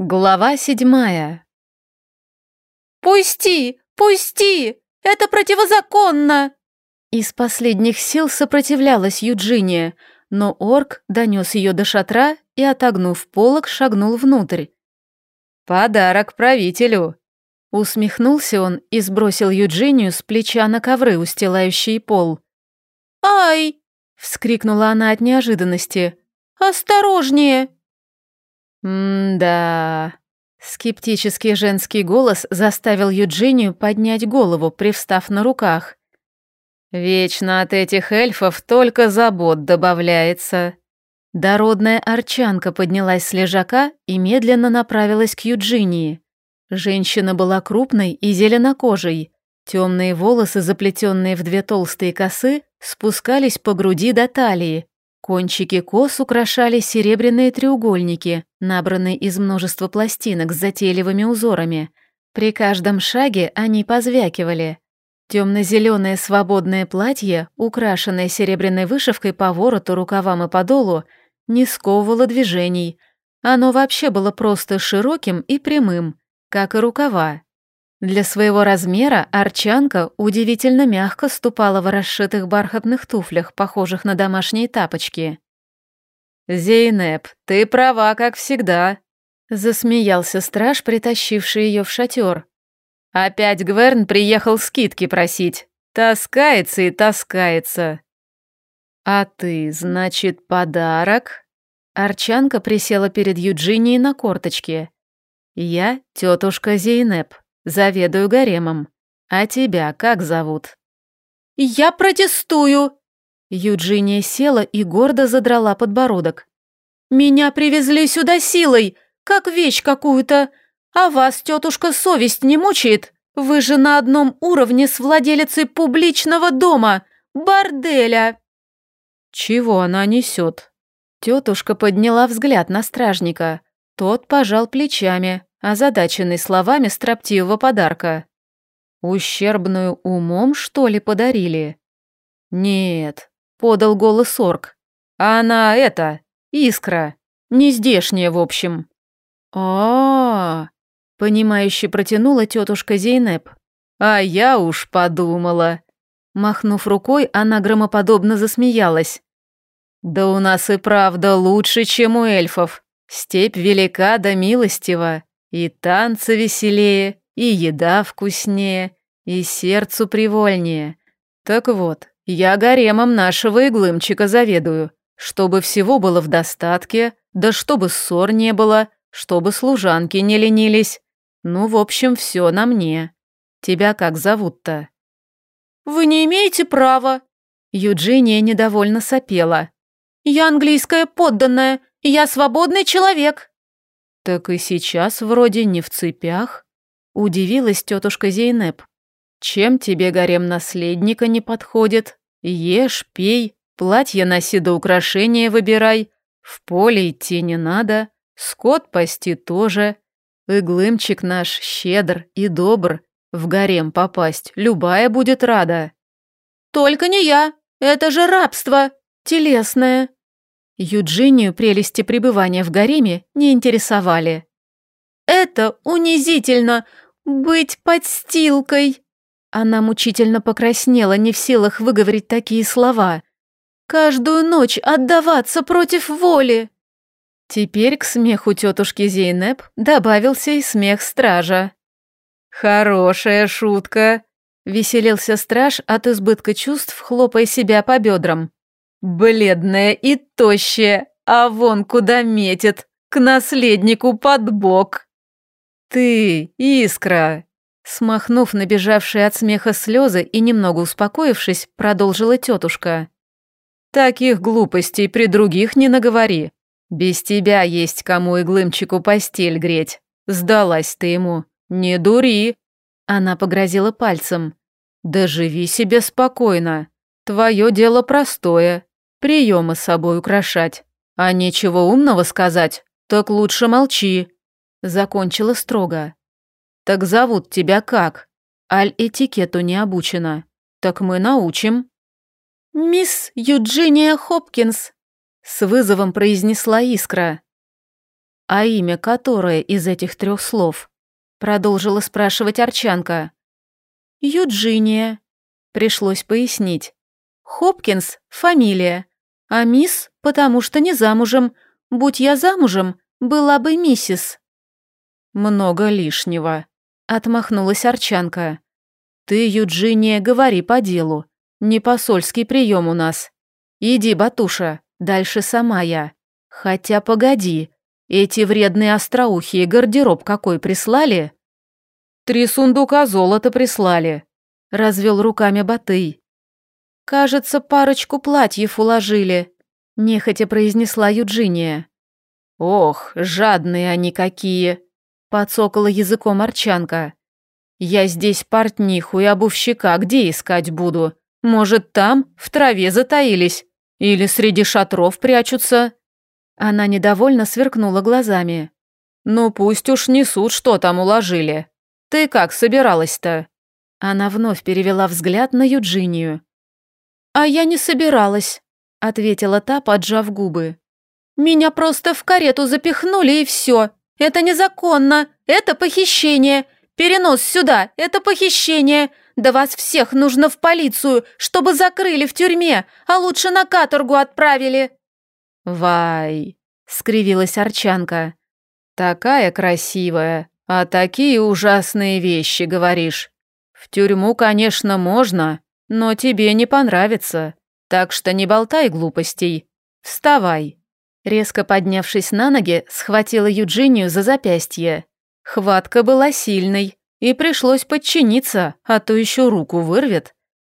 Глава седьмая. «Пусти! Пусти! Это противозаконно!» Из последних сил сопротивлялась Юджиния, но орк донес ее до шатра и, отогнув полог, шагнул внутрь. «Подарок правителю!» Усмехнулся он и сбросил Юджинию с плеча на ковры, устилающие пол. «Ай!» — вскрикнула она от неожиданности. «Осторожнее!» «М-да...» Скептический женский голос заставил Юджинию поднять голову, привстав на руках. «Вечно от этих эльфов только забот добавляется». Дородная арчанка поднялась с лежака и медленно направилась к Юджинии. Женщина была крупной и зеленокожей. Темные волосы, заплетенные в две толстые косы, спускались по груди до талии, Кончики кос украшали серебряные треугольники, набранные из множества пластинок с затейливыми узорами. При каждом шаге они позвякивали. Темно-зеленое свободное платье, украшенное серебряной вышивкой по вороту, рукавам и подолу, не сковывало движений. Оно вообще было просто широким и прямым, как и рукава. Для своего размера арчанка удивительно мягко ступала в расшитых бархатных туфлях, похожих на домашние тапочки. «Зейнеп, ты права, как всегда», — засмеялся страж, притащивший ее в шатер. «Опять Гверн приехал скидки просить. Таскается и таскается». «А ты, значит, подарок?» Арчанка присела перед Юджинией на корточке. «Я тетушка Зейнеп, Заведую гаремом. А тебя как зовут?» «Я протестую!» Юджиния села и гордо задрала подбородок. «Меня привезли сюда силой, как вещь какую-то. А вас, тетушка, совесть не мучает? Вы же на одном уровне с владелицей публичного дома, борделя!» «Чего она несет?» Тетушка подняла взгляд на стражника. Тот пожал плечами, озадаченный словами строптивого подарка. «Ущербную умом, что ли, подарили?» «Нет», — подал голос орк. «А она это, искра, не здешняя, в общем». А, -а, -а понимающе протянула тетушка Зейнеп. «А я уж подумала». Махнув рукой, она громоподобно засмеялась. «Да у нас и правда лучше, чем у эльфов. Степь велика да милостива. И танцы веселее, и еда вкуснее, и сердцу привольнее. Так вот, я гаремом нашего иглымчика заведую, чтобы всего было в достатке, да чтобы ссор не было, чтобы служанки не ленились. Ну, в общем, все на мне. Тебя как зовут-то? Вы не имеете права. Юджиния недовольно сопела. Я английская подданная, я свободный человек. «Так и сейчас вроде не в цепях», — удивилась тетушка Зейнеп. «Чем тебе гарем наследника не подходит? Ешь, пей, платье носи до украшения выбирай, в поле идти не надо, скот пасти тоже. Иглымчик наш щедр и добр, в гарем попасть любая будет рада». «Только не я, это же рабство, телесное», Юджинию прелести пребывания в гареме не интересовали. «Это унизительно! Быть подстилкой!» Она мучительно покраснела, не в силах выговорить такие слова. «Каждую ночь отдаваться против воли!» Теперь к смеху тетушки Зейнеп добавился и смех стража. «Хорошая шутка!» — веселился страж от избытка чувств, хлопая себя по бедрам. Бледная и тощая, а вон куда метит, к наследнику под бок. Ты, Искра, смахнув набежавшие от смеха слезы и немного успокоившись, продолжила тетушка. Таких глупостей при других не наговори. Без тебя есть кому и глымчику постель греть. Сдалась ты ему. Не дури. Она погрозила пальцем. Да живи себе спокойно. Твое дело простое приемы с собой украшать. А нечего умного сказать, так лучше молчи. Закончила строго. Так зовут тебя как? Аль этикету не обучена. Так мы научим. Мисс Юджиния Хопкинс, с вызовом произнесла Искра. А имя которое из этих трех слов? Продолжила спрашивать Арчанка. Юджиния. Пришлось пояснить. Хопкинс — фамилия, а мисс — потому что не замужем. Будь я замужем, была бы миссис. Много лишнего, отмахнулась Арчанка. Ты, Юджиния, говори по делу. Не посольский прием у нас. Иди, Батуша, дальше сама я. Хотя погоди, эти вредные остроухие гардероб какой прислали? Три сундука золота прислали, развел руками Батый. Кажется, парочку платьев уложили, нехотя произнесла Юджиния. Ох, жадные они какие, подсокала языком Арчанка. Я здесь портниху и обувщика где искать буду? Может, там, в траве затаились? Или среди шатров прячутся?» Она недовольно сверкнула глазами. «Ну пусть уж несут, что там уложили. Ты как собиралась-то?» Она вновь перевела взгляд на Юджинию. «А я не собиралась», — ответила та, поджав губы. «Меня просто в карету запихнули и все. Это незаконно, это похищение. Перенос сюда – это похищение. Да вас всех нужно в полицию, чтобы закрыли в тюрьме, а лучше на каторгу отправили». «Вай», – скривилась Арчанка. «Такая красивая, а такие ужасные вещи говоришь. В тюрьму, конечно, можно, но тебе не понравится. Так что не болтай глупостей. Вставай». Резко поднявшись на ноги, схватила Юджинию за запястье. Хватка была сильной, и пришлось подчиниться, а то еще руку вырвет.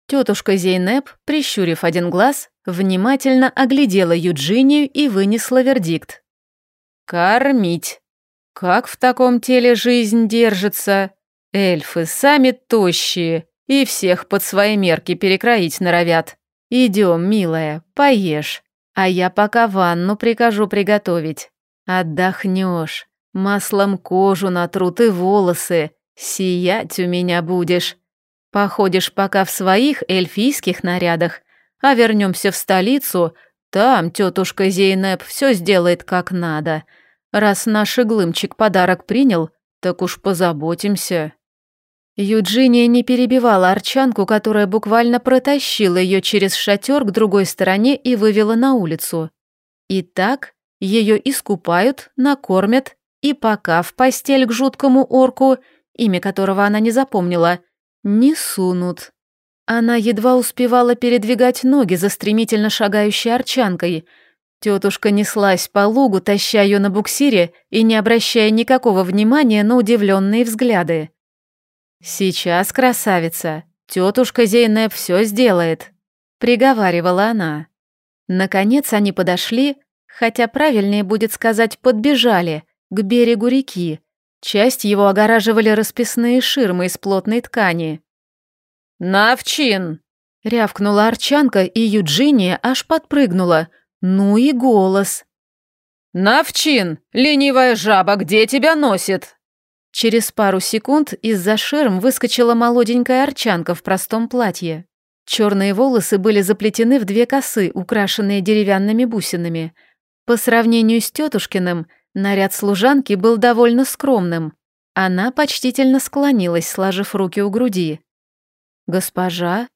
Тетушка Зейнеп, прищурив один глаз, внимательно оглядела Юджинию и вынесла вердикт. «Кормить. Как в таком теле жизнь держится? Эльфы сами тощие и всех под свои мерки перекроить норовят. Идем, милая, поешь, а я пока ванну прикажу приготовить. Отдохнешь. Маслом кожу натрут и волосы, сиять у меня будешь. Походишь пока в своих эльфийских нарядах, а вернемся в столицу, там тетушка Зейнеп все сделает как надо. Раз наш иглымчик подарок принял, так уж позаботимся». Юджиния не перебивала арчанку, которая буквально протащила ее через шатер к другой стороне и вывела на улицу. И так ее искупают, накормят и пока в постель к жуткому орку, имя которого она не запомнила, не сунут. Она едва успевала передвигать ноги за стремительно шагающей арчанкой. Тетушка неслась по лугу, таща ее на буксире и не обращая никакого внимания на удивленные взгляды. «Сейчас, красавица, тетушка Зейнеп все сделает», — приговаривала она. Наконец они подошли, хотя правильнее будет сказать «подбежали», к берегу реки. Часть его огораживали расписные ширмы из плотной ткани. «Навчин!» — рявкнула Арчанка, и Юджиния аж подпрыгнула. Ну и голос. «Навчин! Ленивая жаба, где тебя носит?» Через пару секунд из-за ширм выскочила молоденькая арчанка в простом платье. Черные волосы были заплетены в две косы, украшенные деревянными бусинами. По сравнению с тетушкиным, Наряд служанки был довольно скромным. Она почтительно склонилась, сложив руки у груди. «Госпожа?»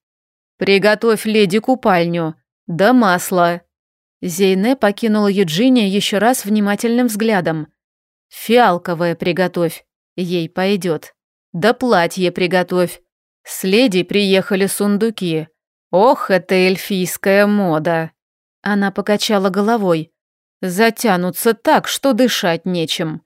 «Приготовь леди купальню. Да масло». Зейне покинула Юджиния еще раз внимательным взглядом. «Фиалковое приготовь. Ей пойдет. Да платье приготовь. С леди приехали сундуки. Ох, это эльфийская мода!» Она покачала головой. Затянутся так, что дышать нечем.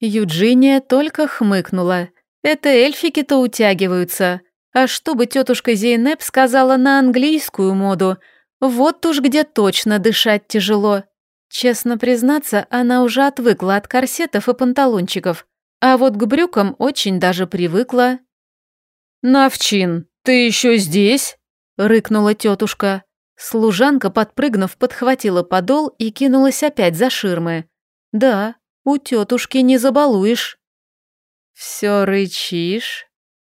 Юджиния только хмыкнула. Это эльфики-то утягиваются. А что бы тетушка Зейнеп сказала на английскую моду? Вот уж где точно дышать тяжело. Честно признаться, она уже отвыкла от корсетов и панталончиков, а вот к брюкам очень даже привыкла. «Навчин, ты еще здесь?» — рыкнула тетушка. Служанка, подпрыгнув, подхватила подол и кинулась опять за ширмы. «Да, у тетушки не забалуешь». «Все рычишь?»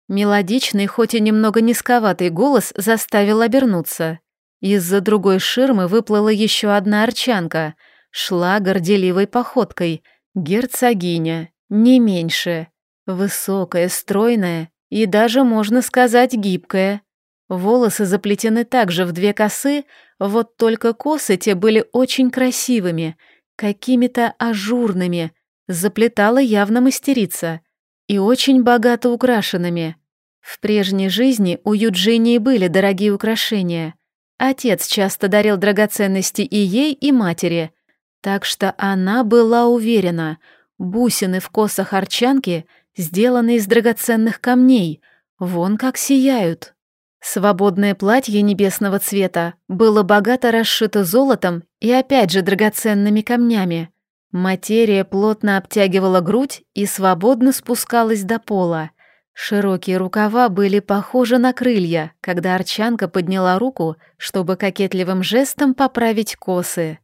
Мелодичный, хоть и немного низковатый голос заставил обернуться. Из-за другой ширмы выплыла еще одна арчанка, шла горделивой походкой, Герцогиня, не меньше. Высокая, стройная и даже, можно сказать, гибкая. Волосы заплетены также в две косы, вот только косы те были очень красивыми, какими-то ажурными, заплетала явно мастерица, и очень богато украшенными. В прежней жизни у Юджинии были дорогие украшения. Отец часто дарил драгоценности и ей, и матери, так что она была уверена, бусины в косах арчанки сделаны из драгоценных камней, вон как сияют. Свободное платье небесного цвета было богато расшито золотом и опять же драгоценными камнями. Материя плотно обтягивала грудь и свободно спускалась до пола. Широкие рукава были похожи на крылья, когда Арчанка подняла руку, чтобы кокетливым жестом поправить косы.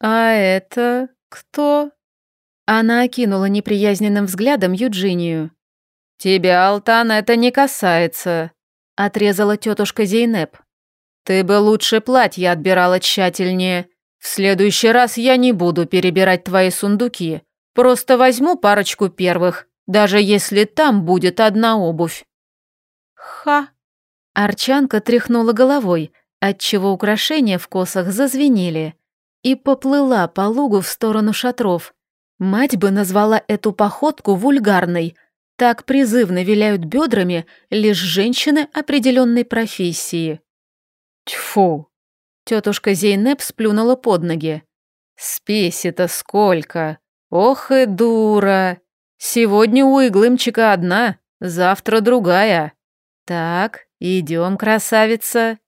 «А это кто?» Она окинула неприязненным взглядом Юджинию. «Тебя, Алтан, это не касается», — отрезала тетушка Зейнеп. «Ты бы лучше платье отбирала тщательнее. В следующий раз я не буду перебирать твои сундуки. Просто возьму парочку первых, даже если там будет одна обувь». «Ха!» Арчанка тряхнула головой, отчего украшения в косах зазвенели, и поплыла по лугу в сторону шатров. Мать бы назвала эту походку вульгарной, так призывно виляют бедрами лишь женщины определенной профессии. Тьфу! Тетушка Зейнеп сплюнула под ноги. Спеси-то сколько! Ох и дура! Сегодня у Иглымчика одна, завтра другая. Так, идем, красавица.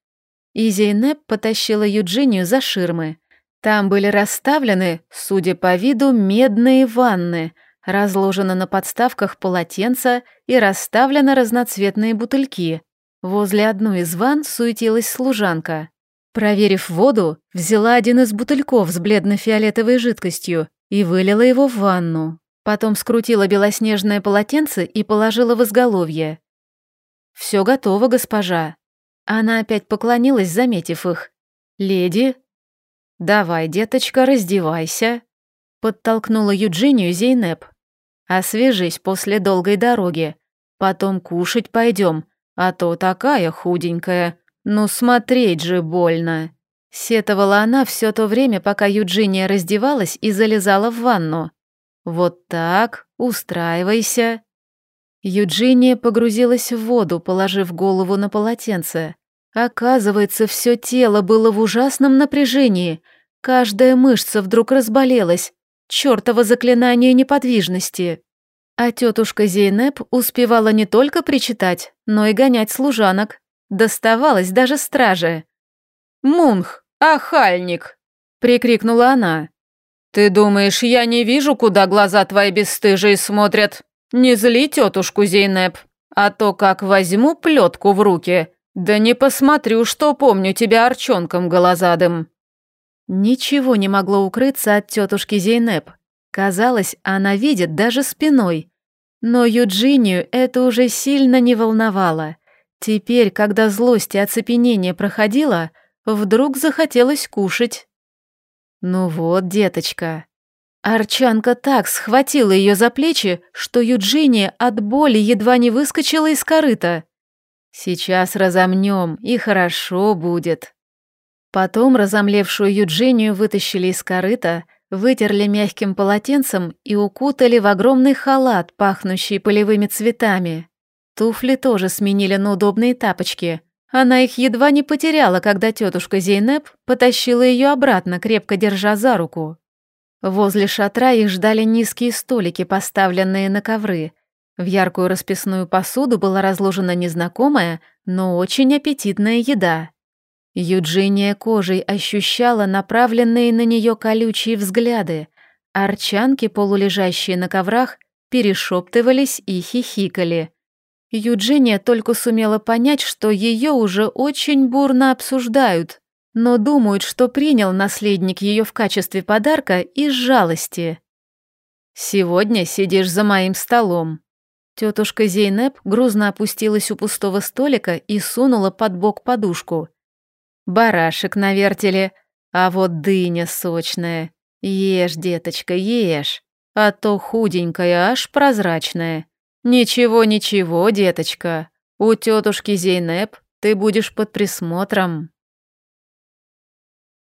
И Зейнеп потащила Юджинию за ширмы. Там были расставлены, судя по виду, медные ванны — Разложено на подставках полотенца и расставлены разноцветные бутыльки. Возле одной из ванн суетилась служанка. Проверив воду, взяла один из бутыльков с бледно-фиолетовой жидкостью и вылила его в ванну. Потом скрутила белоснежное полотенце и положила в изголовье. «Все готово, госпожа». Она опять поклонилась, заметив их. «Леди?» «Давай, деточка, раздевайся», — подтолкнула Юджинию Зейнеп. Освежись после долгой дороги. Потом кушать пойдем, а то такая худенькая. Ну смотреть же больно. Сетовала она все то время, пока Юджиния раздевалась и залезала в ванну. Вот так, устраивайся. Юджиния погрузилась в воду, положив голову на полотенце. Оказывается, все тело было в ужасном напряжении. Каждая мышца вдруг разболелась, Чёртово заклинание неподвижности. А тетушка Зейнеп успевала не только причитать, но и гонять служанок. Доставалось даже страже. «Мунх, ахальник!» — прикрикнула она. «Ты думаешь, я не вижу, куда глаза твои бесстыжие смотрят? Не зли тетушку Зейнеп, а то как возьму плетку в руки, да не посмотрю, что помню тебя арчонком голозадым». Ничего не могло укрыться от тетушки Зейнеп. Казалось, она видит даже спиной. Но Юджинию это уже сильно не волновало. Теперь, когда злость и оцепенение проходило, вдруг захотелось кушать. Ну вот, деточка. Арчанка так схватила ее за плечи, что Юджиния от боли едва не выскочила из корыта. Сейчас разомнем, и хорошо будет. Потом разомлевшую Юджинию вытащили из корыта, вытерли мягким полотенцем и укутали в огромный халат, пахнущий полевыми цветами. Туфли тоже сменили на удобные тапочки. Она их едва не потеряла, когда тетушка Зейнеп потащила ее обратно, крепко держа за руку. Возле шатра их ждали низкие столики, поставленные на ковры. В яркую расписную посуду была разложена незнакомая, но очень аппетитная еда. Юджиния кожей ощущала направленные на нее колючие взгляды. Арчанки, полулежащие на коврах, перешептывались и хихикали. Юджиния только сумела понять, что ее уже очень бурно обсуждают, но думают, что принял наследник ее в качестве подарка из жалости. «Сегодня сидишь за моим столом». Тетушка Зейнеп грузно опустилась у пустого столика и сунула под бок подушку. «Барашек на вертеле, а вот дыня сочная. Ешь, деточка, ешь, а то худенькая, аж прозрачная. Ничего, ничего, деточка, у тетушки Зейнеп ты будешь под присмотром».